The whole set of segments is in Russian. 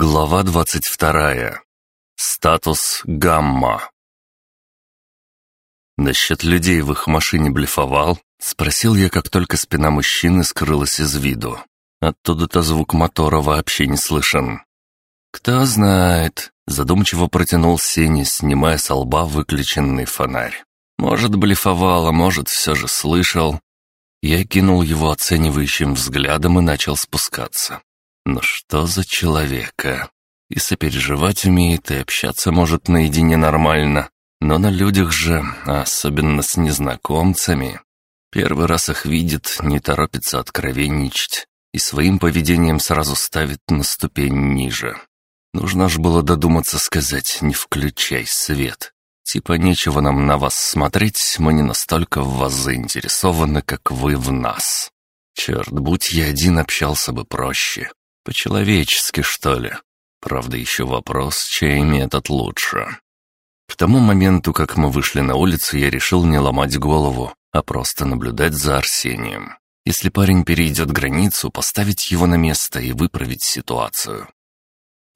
Глава двадцать вторая. Статус гамма. Насчет людей в их машине блефовал, спросил я, как только спина мужчины скрылась из виду. Оттуда-то звук мотора вообще не слышен. «Кто знает», — задумчиво протянул Сеня, снимая с лба выключенный фонарь. «Может, блефовал, а может, все же слышал». Я кинул его оценивающим взглядом и начал спускаться. Но что за человека? И сопереживать умеет, и общаться может наедине нормально. Но на людях же, а особенно с незнакомцами, первый раз их видит, не торопится откровенничать и своим поведением сразу ставит на ступень ниже. Нужно ж было додуматься сказать «не включай свет». Типа нечего нам на вас смотреть, мы не настолько в вас заинтересованы, как вы в нас. Черт, будь я один, общался бы проще. По-человечески, что ли? Правда, еще вопрос, чей метод лучше. К тому моменту, как мы вышли на улицу, я решил не ломать голову, а просто наблюдать за Арсением. Если парень перейдет границу, поставить его на место и выправить ситуацию.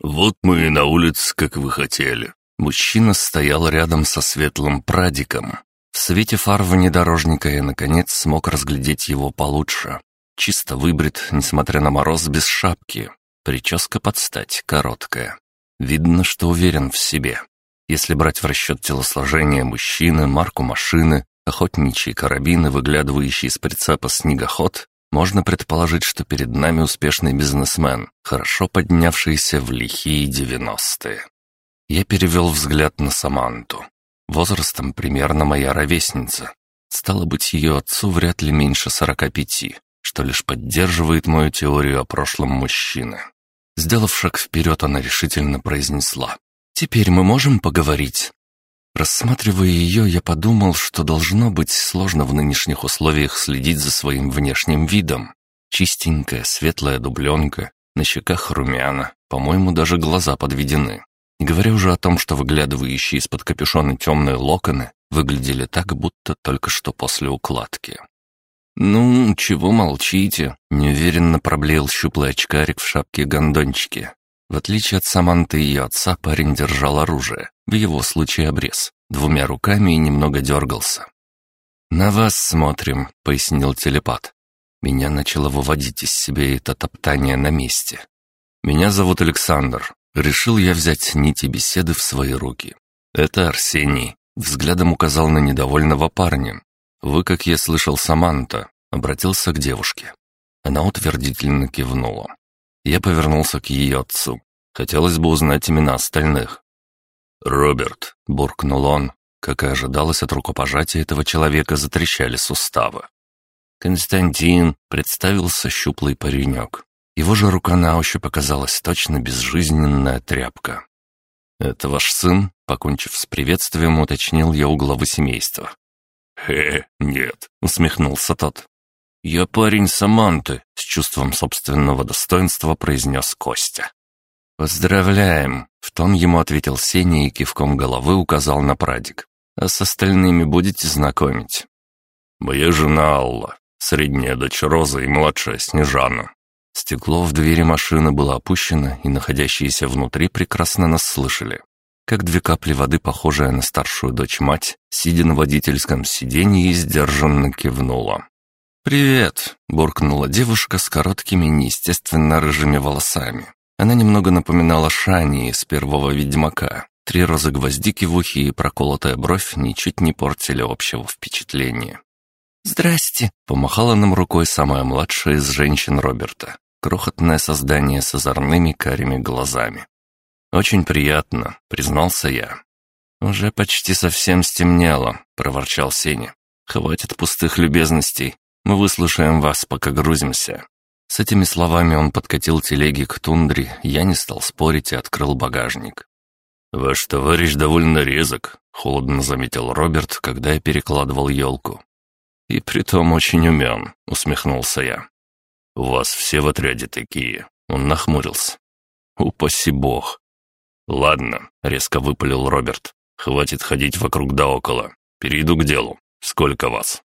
«Вот мы и на улице, как вы хотели». Мужчина стоял рядом со светлым прадиком. В свете фар внедорожника я, наконец, смог разглядеть его получше. Чисто выбрит, несмотря на мороз, без шапки. Прическа под стать, короткая. Видно, что уверен в себе. Если брать в расчет телосложение мужчины, марку машины, охотничьи карабины, выглядывающий из прицепа снегоход, можно предположить, что перед нами успешный бизнесмен, хорошо поднявшийся в лихие девяностые. Я перевел взгляд на Саманту. Возрастом примерно моя ровесница. Стало быть, ее отцу вряд ли меньше сорока пяти что лишь поддерживает мою теорию о прошлом мужчины. Сделав шаг вперед, она решительно произнесла. «Теперь мы можем поговорить?» Рассматривая ее, я подумал, что должно быть сложно в нынешних условиях следить за своим внешним видом. Чистенькая, светлая дубленка, на щеках румяна, по-моему, даже глаза подведены. Не говоря уже о том, что выглядывающие из-под капюшона темные локоны выглядели так, будто только что после укладки. «Ну, чего молчите?» — неуверенно проблеял щуплый очкарик в шапке-гондончике. В отличие от Саманты и ее отца, парень держал оружие, в его случае обрез, двумя руками и немного дергался. «На вас смотрим», — пояснил телепат. Меня начало выводить из себя это топтание на месте. «Меня зовут Александр. Решил я взять нити беседы в свои руки. Это Арсений», — взглядом указал на недовольного парня, «Вы, как я слышал, Саманта», — обратился к девушке. Она утвердительно кивнула. Я повернулся к ее отцу. Хотелось бы узнать имена остальных. «Роберт», — буркнул он. Как и ожидалось от рукопожатия этого человека, затрещали суставы. «Константин», — представился щуплый паренек. Его же рука на ощупь оказалась точно безжизненная тряпка. «Это ваш сын?» — покончив с приветствием, уточнил я у главы семейства. «Хе, нет», — усмехнулся тот. «Я парень Саманты», — с чувством собственного достоинства произнес Костя. «Поздравляем», — в тон ему ответил Сеня и кивком головы указал на прадик. «А с остальными будете знакомить?» «Моя жена Алла, средняя дочь Роза и младшая Снежана». Стекло в двери машины было опущено, и находящиеся внутри прекрасно нас слышали как две капли воды, похожая на старшую дочь мать, сидя на водительском сиденье сдержанно кивнула. «Привет!» — буркнула девушка с короткими, неестественно рыжими волосами. Она немного напоминала Шани из первого «Ведьмака». Три розы гвоздики в ухе и проколотая бровь ничуть не портили общего впечатления. «Здрасте!» — помахала нам рукой самая младшая из женщин Роберта. Крохотное создание с озорными карими глазами. «Очень приятно», — признался я. «Уже почти совсем стемнело», — проворчал Сеня. «Хватит пустых любезностей. Мы выслушаем вас, пока грузимся». С этими словами он подкатил телеги к тундре, я не стал спорить и открыл багажник. «Ваш товарищ довольно резок», — холодно заметил Роберт, когда я перекладывал елку. «И притом очень умен», — усмехнулся я. «У вас все в отряде такие», — он нахмурился. «Упаси бог, «Ладно», — резко выпалил Роберт. «Хватит ходить вокруг да около. Перейду к делу. Сколько вас?»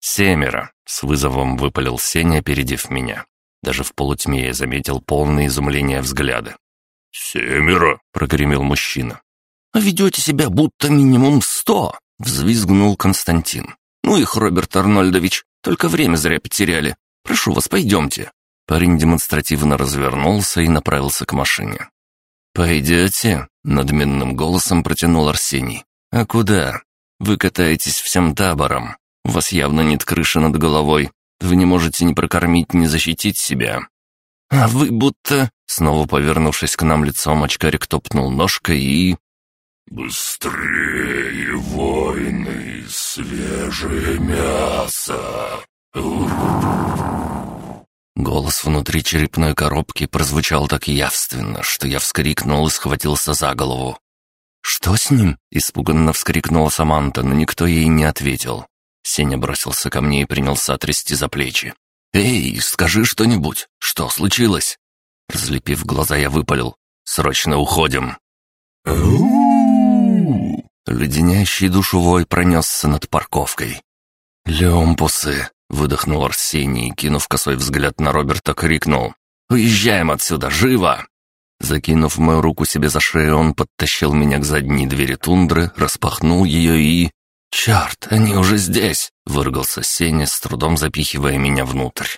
«Семеро», — с вызовом выпалил Сеня, опередив меня. Даже в полутьме я заметил полное изумление взгляда. «Семеро», — прогремел мужчина. «А ведете себя будто минимум сто», — взвизгнул Константин. «Ну их, Роберт Арнольдович, только время зря потеряли. Прошу вас, пойдемте». Парень демонстративно развернулся и направился к машине. «Пойдете?» — надменным голосом протянул Арсений. «А куда? Вы катаетесь всем табором. У вас явно нет крыши над головой. Вы не можете ни прокормить, ни защитить себя. А вы будто...» Снова повернувшись к нам лицом, очкарик топнул ножкой и... «Быстрее, воины, свежее мясо!» Голос внутри черепной коробки прозвучал так явственно, что я вскрикнул и схватился за голову. «Что с ним?» — испуганно вскрикнула Саманта, но никто ей не ответил. Сеня бросился ко мне и принялся трясти за плечи. «Эй, скажи что-нибудь! Что случилось?» Разлепив глаза, я выпалил. «Срочно уходим!» Леденящий душевой пронесся над парковкой. «Лемпусы!» — выдохнул Арсений, кинув косой взгляд на Роберта, крикнул. «Уезжаем отсюда, живо!» Закинув мою руку себе за шею, он подтащил меня к задней двери тундры, распахнул ее и... «Черт, они уже здесь!» — выругался Сеня, с трудом запихивая меня внутрь.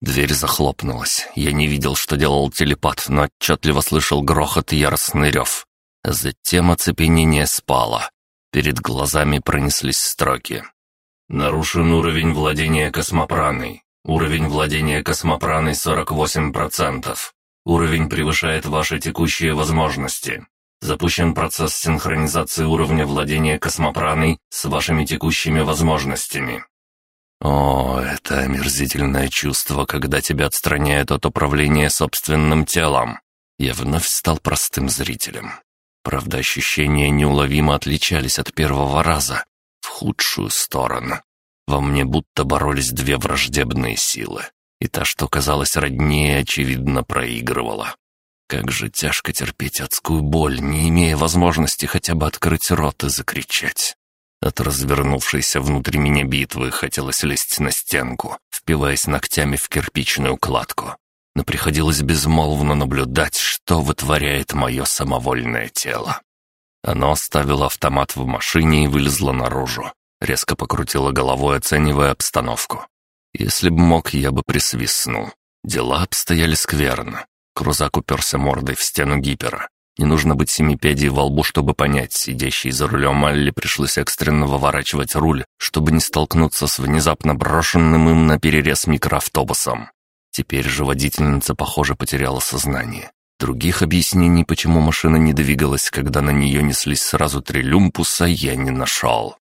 Дверь захлопнулась. Я не видел, что делал телепат, но отчетливо слышал грохот и яростный рев. Затем оцепенение спало. Перед глазами пронеслись строки. «Нарушен уровень владения космопраной. Уровень владения космопраной 48%. Уровень превышает ваши текущие возможности. Запущен процесс синхронизации уровня владения космопраной с вашими текущими возможностями». О, это омерзительное чувство, когда тебя отстраняют от управления собственным телом. Я вновь стал простым зрителем. Правда, ощущения неуловимо отличались от первого раза, худшую сторону. Во мне будто боролись две враждебные силы, и та, что казалась роднее, очевидно, проигрывала. Как же тяжко терпеть адскую боль, не имея возможности хотя бы открыть рот и закричать. От развернувшейся внутри меня битвы хотелось лезть на стенку, впиваясь ногтями в кирпичную кладку но приходилось безмолвно наблюдать, что вытворяет мое самовольное тело. Оно оставило автомат в машине и вылезло наружу. Резко покрутило головой, оценивая обстановку. Если бы мог, я бы присвистнул. Дела обстояли скверно. Крузак уперся мордой в стену гипера. Не нужно быть семипедей во лбу, чтобы понять, сидящий за рулем Алли пришлось экстренно выворачивать руль, чтобы не столкнуться с внезапно брошенным им на перерез микроавтобусом. Теперь же водительница, похоже, потеряла сознание. Других объяснений, почему машина не двигалась, когда на нее неслись сразу три люмпуса, я не нашел.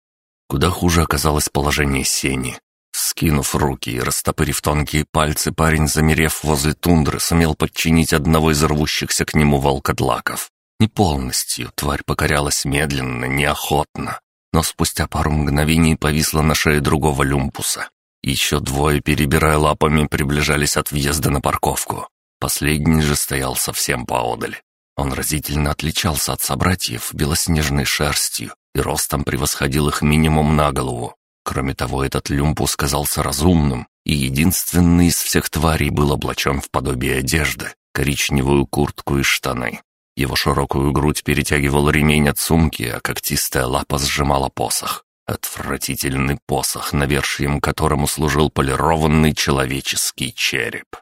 Куда хуже оказалось положение Сени. Скинув руки и растопырив тонкие пальцы, парень, замерев возле тундры, сумел подчинить одного из рвущихся к нему волкодлаков. Не полностью, тварь покорялась медленно, неохотно, но спустя пару мгновений повисла на шее другого люмпуса. Еще двое, перебирая лапами, приближались от въезда на парковку. Последний же стоял совсем поодаль. Он разительно отличался от собратьев белоснежной шерстью и ростом превосходил их минимум на голову. Кроме того, этот люмпус казался разумным, и единственный из всех тварей был облачен в подобие одежды, коричневую куртку и штаны. Его широкую грудь перетягивал ремень от сумки, а когтистая лапа сжимала посох. Отвратительный посох, навершием которому служил полированный человеческий череп.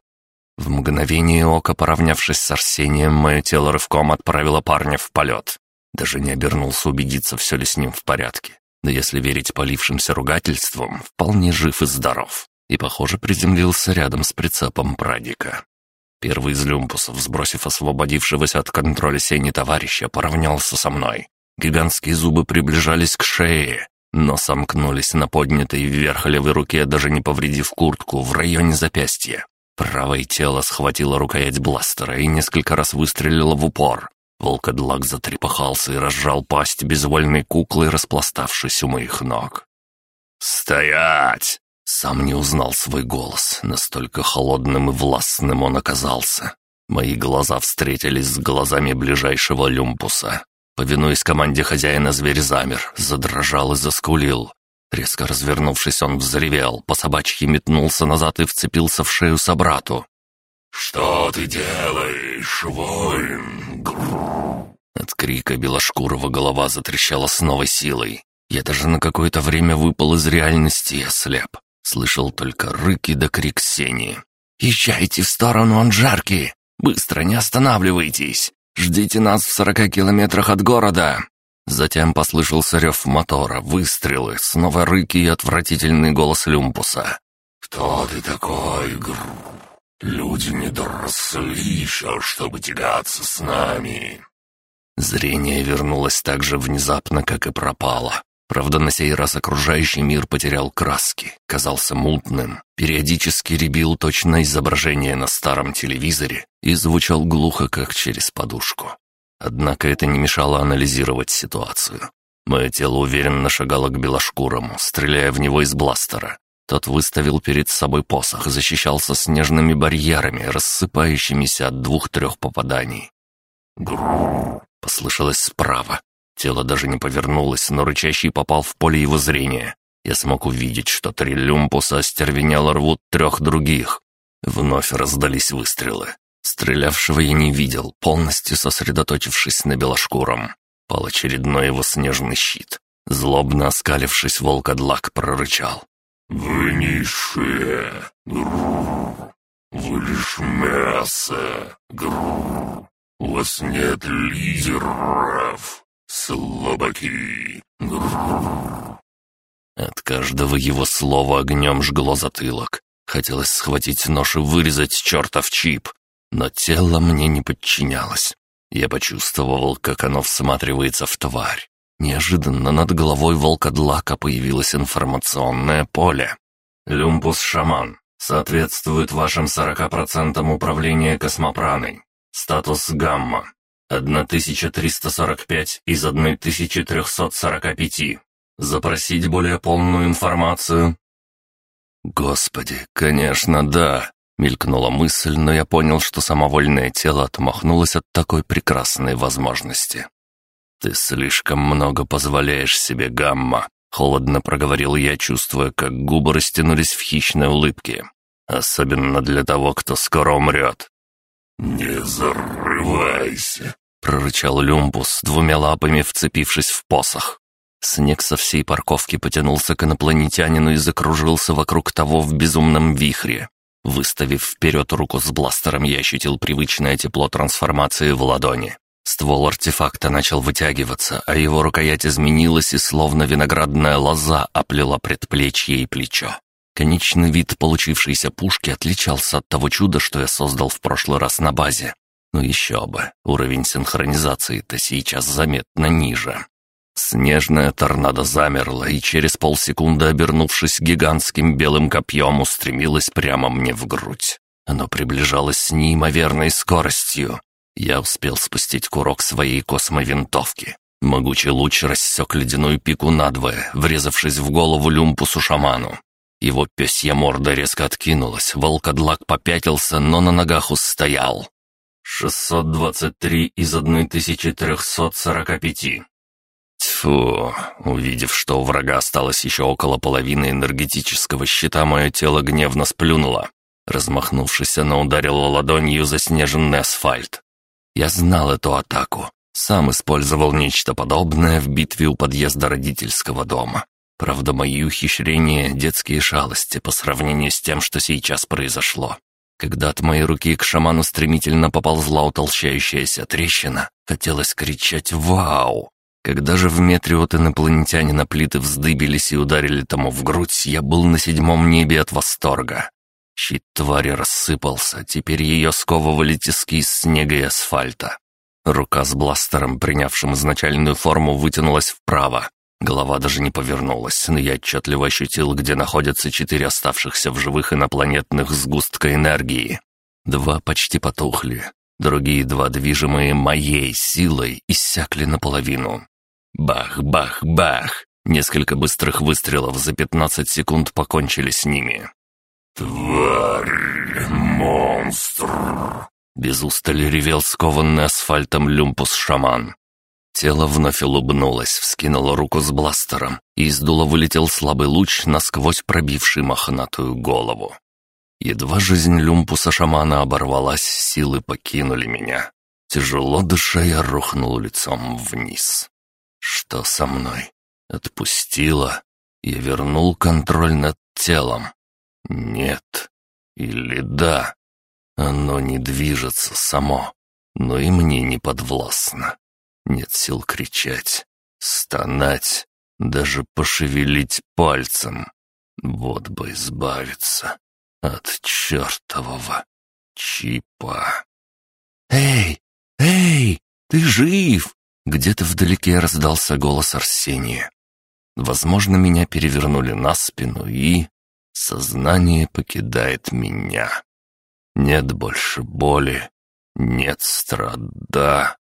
В мгновение ока, поравнявшись с Арсением, мое тело рывком отправило парня в полет. Даже не обернулся убедиться, все ли с ним в порядке. Но если верить полившимся ругательствам, вполне жив и здоров. И, похоже, приземлился рядом с прицепом прадика. Первый из люмпусов, сбросив освободившегося от контроля сени товарища, поравнялся со мной. Гигантские зубы приближались к шее, но сомкнулись на поднятой вверх левой руке, даже не повредив куртку, в районе запястья. Правое тело схватило рукоять бластера и несколько раз выстрелило в упор. Волкодлак затрепахался и разжал пасть безвольной куклы, распластавшись у моих ног. «Стоять!» Сам не узнал свой голос, настолько холодным и властным он оказался. Мои глаза встретились с глазами ближайшего люмпуса. Повинуясь команде хозяина, зверь замер, задрожал и заскулил. Резко развернувшись, он взревел, по собачьи метнулся назад и вцепился в шею собрату. «Что ты делаешь, воин?» От крика Белошкурова голова затрещала с новой силой. Я даже на какое-то время выпал из реальности и ослеп. Слышал только рыки да крик Сени. «Езжайте в сторону Анжарки! Быстро, не останавливайтесь! Ждите нас в сорока километрах от города!» Затем послышался рев мотора, выстрелы, снова рыки и отвратительный голос Люмпуса. «Кто ты такой, Гру? Люди не доросли еще, чтобы тягаться с нами!» Зрение вернулось так же внезапно, как и пропало. Правда, на сей раз окружающий мир потерял краски, казался мутным, периодически ребил точно изображение на старом телевизоре и звучал глухо, как через подушку. Однако это не мешало анализировать ситуацию. Мое тело уверенно шагало к белошкурому, стреляя в него из бластера. Тот выставил перед собой посох, защищался снежными барьерами, рассыпающимися от двух-трех попаданий. Гру. послышалось справа. Тело даже не повернулось, но рычащий попал в поле его зрения. Я смог увидеть, что три люмпуса остервенело рвут трех других. Вновь раздались выстрелы. Стрелявшего я не видел, полностью сосредоточившись на белошкуром. Пал очередной его снежный щит. Злобно оскалившись, волкодлак прорычал. «Вы низшие! Гру. Вы лишь мясо! Гру. У вас нет лидеров! Слабаки! Гру. От каждого его слова огнем жгло затылок. Хотелось схватить нож и вырезать чертов чип, но тело мне не подчинялось. Я почувствовал, как оно всматривается в тварь. Неожиданно над головой волкодлака появилось информационное поле. «Люмпус-шаман. Соответствует вашим 40% управления космопраной. Статус гамма. 1345 из 1345. Запросить более полную информацию?» «Господи, конечно, да!» Мелькнула мысль, но я понял, что самовольное тело отмахнулось от такой прекрасной возможности. «Ты слишком много позволяешь себе, Гамма», — холодно проговорил я, чувствуя, как губы растянулись в хищной улыбке. «Особенно для того, кто скоро умрет». «Не зарывайся», — прорычал Люмбус, двумя лапами вцепившись в посох. Снег со всей парковки потянулся к инопланетянину и закружился вокруг того в безумном вихре. Выставив вперед руку с бластером, я ощутил привычное тепло трансформации в ладони. Ствол артефакта начал вытягиваться, а его рукоять изменилась и словно виноградная лоза оплела предплечье и плечо. Конечный вид получившейся пушки отличался от того чуда, что я создал в прошлый раз на базе. Ну еще бы, уровень синхронизации-то сейчас заметно ниже. Снежная торнадо замерла и через полсекунды, обернувшись гигантским белым копьем, устремилась прямо мне в грудь. Оно приближалось с неимоверной скоростью. Я успел спустить курок своей космовинтовки. Могучий луч рассек ледяную пику надвое, врезавшись в голову люмпусу-шаману. Его пёсья морда резко откинулась, волкодлак попятился, но на ногах устоял. «623 из 1345. Тьфу, увидев, что у врага осталось еще около половины энергетического щита, мое тело гневно сплюнуло. Размахнувшись, оно ударило ладонью заснеженный асфальт. Я знал эту атаку. Сам использовал нечто подобное в битве у подъезда родительского дома. Правда, мои ухищрения — детские шалости по сравнению с тем, что сейчас произошло. Когда от моей руки к шаману стремительно поползла утолщающаяся трещина, хотелось кричать «Вау!». Когда же в метре от инопланетянина плиты вздыбились и ударили тому в грудь, я был на седьмом небе от восторга. Щит твари рассыпался, теперь ее сковывали тиски из снега и асфальта. Рука с бластером, принявшим изначальную форму, вытянулась вправо. Голова даже не повернулась, но я отчетливо ощутил, где находятся четыре оставшихся в живых инопланетных сгустка энергии. Два почти потухли, другие два, движимые моей силой, иссякли наполовину. Бах, бах, бах! Несколько быстрых выстрелов за 15 секунд покончили с ними. «Тварь! Монстр!» Без устали ревел скованный асфальтом люмпус-шаман. Тело вновь улыбнулось, вскинуло руку с бластером, и из дула вылетел слабый луч, насквозь пробивший мохнатую голову. Едва жизнь люмпуса-шамана оборвалась, силы покинули меня. Тяжело дыша, я рухнул лицом вниз. Что со мной? Отпустила? Я вернул контроль над телом. Нет. Или да. Оно не движется само, но и мне не подвластно. Нет сил кричать, стонать, даже пошевелить пальцем. Вот бы избавиться от чертового чипа. «Эй, эй, ты жив!» Где-то вдалеке раздался голос Арсения. Возможно, меня перевернули на спину и... Сознание покидает меня. Нет больше боли, нет страда.